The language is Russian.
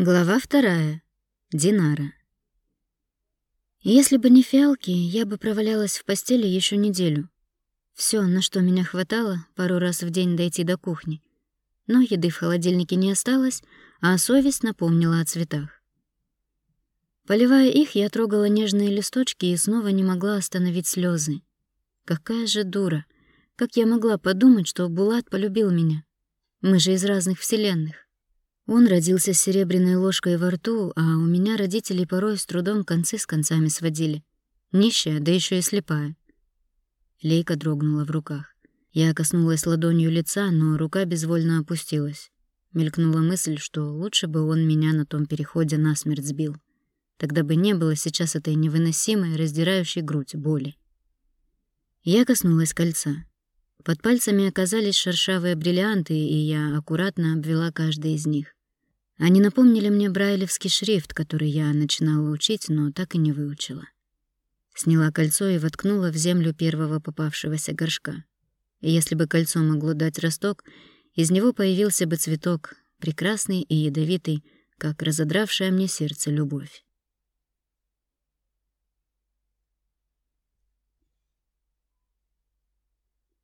Глава вторая. Динара. Если бы не фиалки, я бы провалялась в постели еще неделю. Все, на что меня хватало, пару раз в день дойти до кухни. Но еды в холодильнике не осталось, а совесть напомнила о цветах. Поливая их, я трогала нежные листочки и снова не могла остановить слезы. Какая же дура! Как я могла подумать, что Булат полюбил меня? Мы же из разных вселенных. Он родился с серебряной ложкой во рту, а у меня родители порой с трудом концы с концами сводили. Нищая, да еще и слепая. Лейка дрогнула в руках. Я коснулась ладонью лица, но рука безвольно опустилась. Мелькнула мысль, что лучше бы он меня на том переходе насмерть сбил. Тогда бы не было сейчас этой невыносимой, раздирающей грудь боли. Я коснулась кольца. Под пальцами оказались шершавые бриллианты, и я аккуратно обвела каждый из них. Они напомнили мне брайлевский шрифт, который я начинала учить, но так и не выучила. Сняла кольцо и воткнула в землю первого попавшегося горшка. И если бы кольцо могло дать росток, из него появился бы цветок, прекрасный и ядовитый, как разодравшая мне сердце любовь.